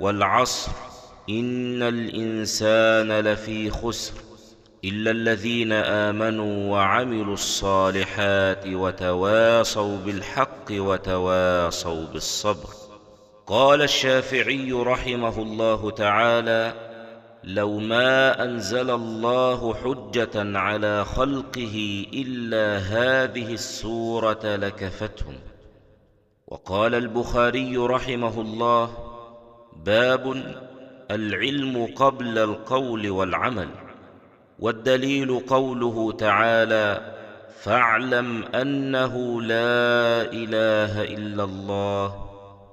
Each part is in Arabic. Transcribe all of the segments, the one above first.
والعصر إن الإنسان لفي خسر إلا الذين آمنوا وعملوا الصالحات وتواصوا بالحق وتواصوا بالصبر. قال الشافعي رحمه الله تعالى لو ما أنزل الله حجة على خلقه إلا هذه السورة لكفتهم. وقال البخاري رحمه الله باب العلم قبل القول والعمل والدليل قوله تعالى فاعلم أنه لا إله إلا الله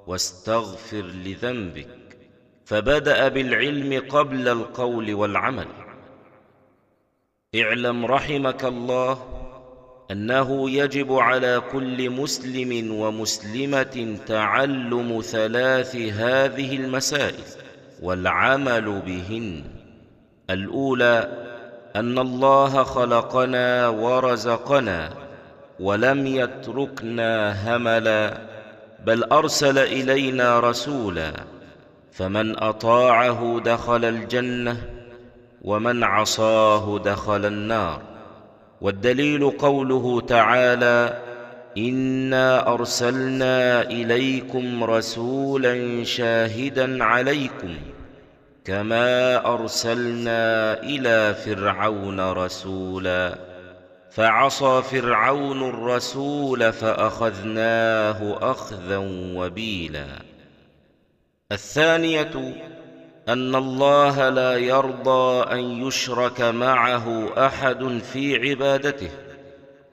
واستغفر لذنبك. فبدأ بالعلم قبل القول والعمل. اعلم رحمك الله أنه يجب على كل مسلم ومسلمة تعلم ثلاث هذه المسائل والعمل بهن. الأولى أن الله خلقنا ورزقنا ولم يتركنا هملا بل أرسل إلينا رسولا فمن أطاعه دخل الجنة ومن عصاه دخل النار. والدليل قوله تعالى انا ارسلنا اليكم رسولا شاهدا عليكم كما ارسلنا إلى فرعون رسولا فعصى فرعون الرسول فاخذناه اخذا وبيلا الثانية أن الله لا يرضى أن يشرك معه أحد في عبادته.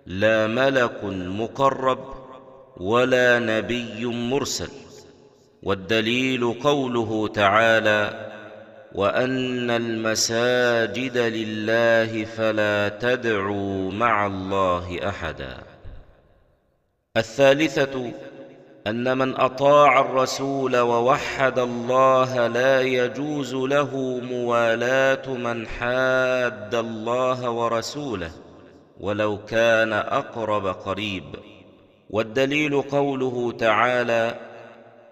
لا ملك مقرب ولا نبي مرسل. والدليل قوله تعالى وأن المساجد لله فلا تدعوا مع الله أحدا. الثالثة أن من أطاع الرسول ووحد الله لا يجوز له موالاة من حاد الله ورسوله ولو كان أقرب قريب. والدليل قوله تعالى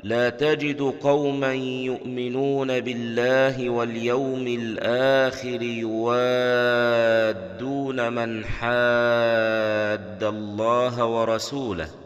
لا تجد قوما يؤمنون بالله واليوم الآخر يوادون من حاد الله ورسوله.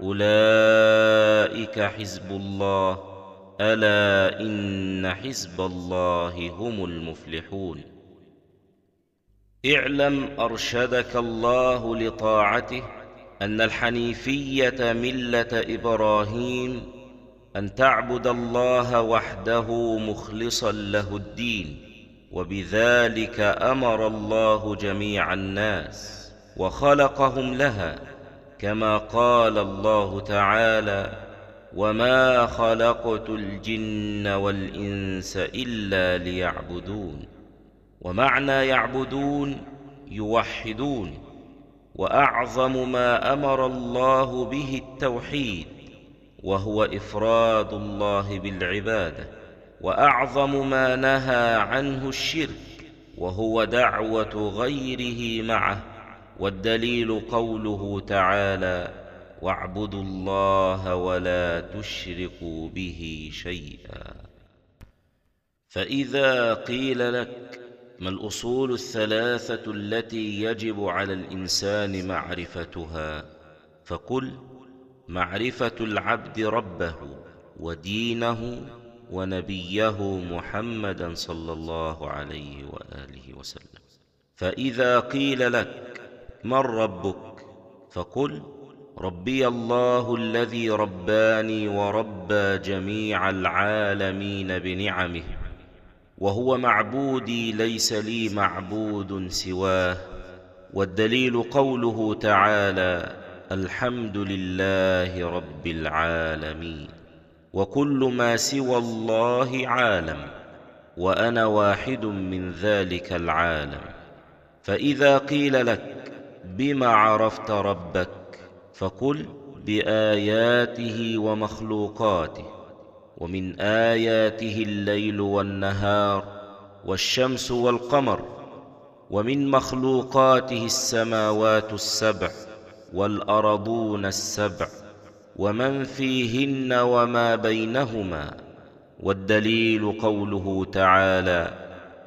أولئك حزب الله ألا إن حزب الله هم المفلحون. اعلم أرشدك الله لطاعته أن الحنيفية ملة إبراهيم أن تعبد الله وحده مخلصا له الدين وبذلك أمر الله جميع الناس وخلقهم لها. كما قال الله تعالى وما خلقت الجن والانس الا ليعبدون ومعنى يعبدون يوحدون واعظم ما أمر الله به التوحيد وهو افراد الله بالعباده واعظم ما نهى عنه الشرك وهو دعوه غيره معه والدليل قوله تعالى واعبدوا الله ولا تشركوا به شيئا. فإذا قيل لك ما الأصول الثلاثة التي يجب على الإنسان معرفتها فقل معرفة العبد ربه ودينه ونبيه محمدا صلى الله عليه وآله وسلم. فإذا قيل لك من ربك؟ فقل ربي الله الذي رباني وربى جميع العالمين بنعمه وهو معبودي ليس لي معبود سواه والدليل قوله تعالى الحمد لله رب العالمين وكل ما سوى الله عالم وأنا واحد من ذلك العالم. فإذا قيل لك بما عرفت ربك فقل باياته ومخلوقاته ومن اياته الليل والنهار والشمس والقمر ومن مخلوقاته السماوات السبع والارضون السبع ومن فيهن وما بينهما والدليل قوله تعالى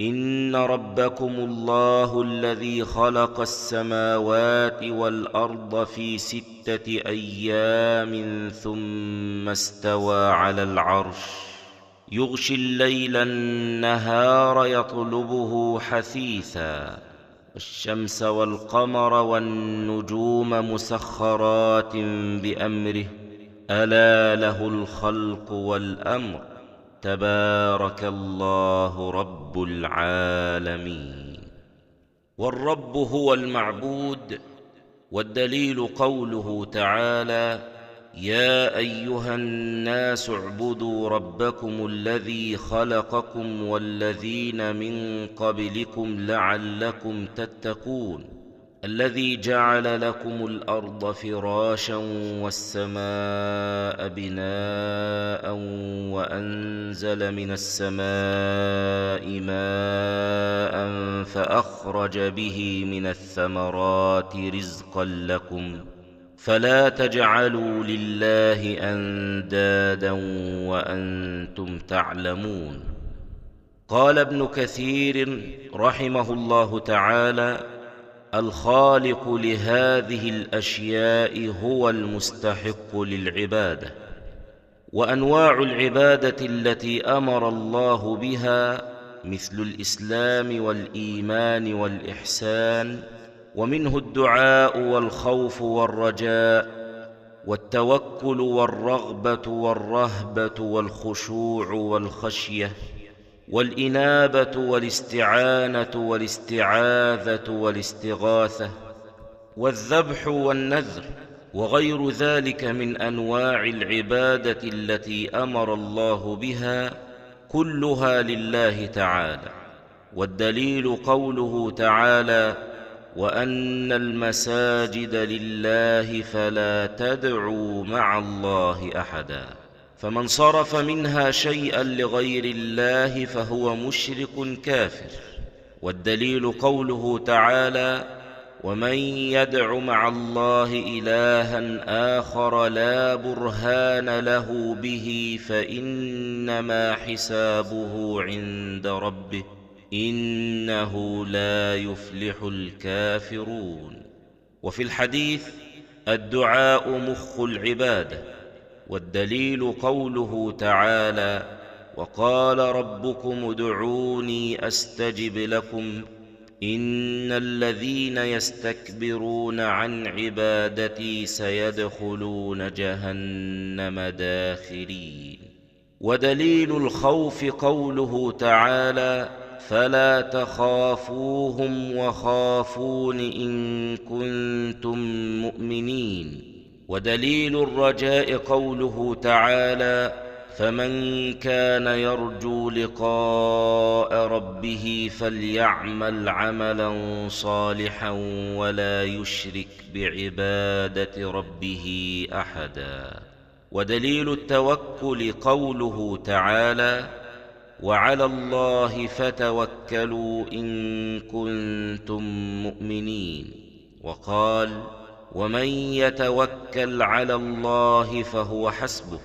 ان ربكم الله الذي خلق السماوات والارض في سته أيام ثم استوى على العرش يغشي الليل النهار يطلبه حثيثا الشمس والقمر والنجوم مسخرات بامره الا له الخلق والامر تبارك الله رب العالمين. والرب هو المعبود والدليل قوله تعالى يا أيها الناس اعبدوا ربكم الذي خلقكم والذين من قبلكم لعلكم تتقون. الذي جعل لكم الأرض فراشا والسماء بناء وأنزل من السماء ماء فأخرج به من الثمرات رزقا لكم فلا تجعلوا لله أندادا وأنتم تعلمون. قال ابن كثير رحمه الله تعالى الخالق لهذه الأشياء هو المستحق للعبادة وأنواع العبادة التي أمر الله بها مثل الإسلام والإيمان والإحسان ومنه الدعاء والخوف والرجاء والتوكل والرغبة والرهبة والخشوع والخشية. والإنابة والاستعانة والاستعاذة والاستغاثة والذبح والنذر وغير ذلك من أنواع العبادة التي أمر الله بها كلها لله تعالى. والدليل قوله تعالى وأن المساجد لله فلا تدعوا مع الله أحدا. فمن صرف منها شيئا لغير الله فهو مشرك كافر. والدليل قوله تعالى ومن يدع مع الله إلها آخر لا برهان له به فإنما حسابه عند ربه إنه لا يفلح الكافرون. وفي الحديث الدعاء مخ العبادة. والدليل قوله تعالى وقال ربكم ادعوني أستجب لكم إن الذين يستكبرون عن عبادتي سيدخلون جهنم داخرين. ودليل الخوف قوله تعالى فلا تخافوهم وخافون إن كنتم مؤمنين. ودليل الرجاء قوله تعالى فمن كان يرجو لقاء ربه فليعمل عملا صالحا ولا يشرك بعباده ربه احدا ودليل التوكل قوله تعالى وعلى الله فتوكلوا ان كنتم مؤمنين وقال ومن يتوكل على الله فهو حسبه.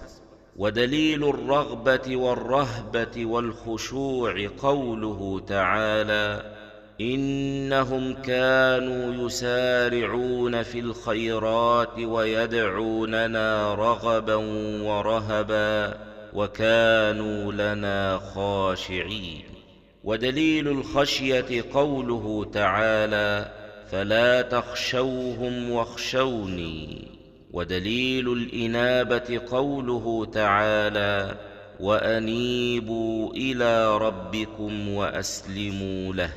ودليل الرغبة والرهبة والخشوع قوله تعالى إنهم كانوا يسارعون في الخيرات ويدعوننا رغبا ورهبا وكانوا لنا خاشعين. ودليل الخشية قوله تعالى فلا تخشوهم واخشوني ودليل الإنابة قوله تعالى وأنيبوا إلى ربكم وأسلموا له.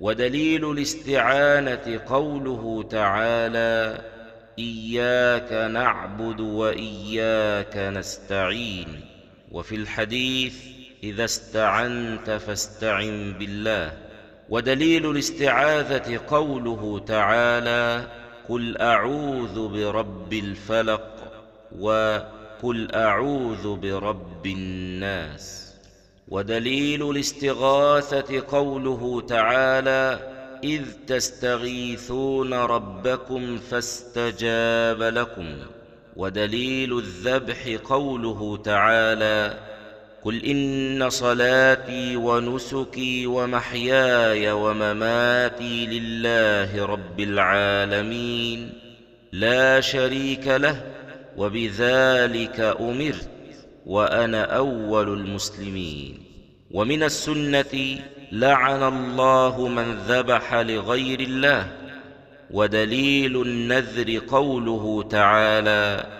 ودليل الاستعانة قوله تعالى إياك نعبد وإياك نستعين. وفي الحديث إذا استعنت فاستعن بالله. ودليل الاستعاذة قوله تعالى قل اعوذ برب الفلق وقل اعوذ برب الناس ودليل الاستغاثة قوله تعالى اذ تستغيثون ربكم فاستجاب لكم ودليل الذبح قوله تعالى قل ان صلاتي ونسكي ومحياي ومماتي لله رب العالمين لا شريك له وبذلك امرت وأنا اول المسلمين ومن السنة لعن الله من ذبح لغير الله ودليل النذر قوله تعالى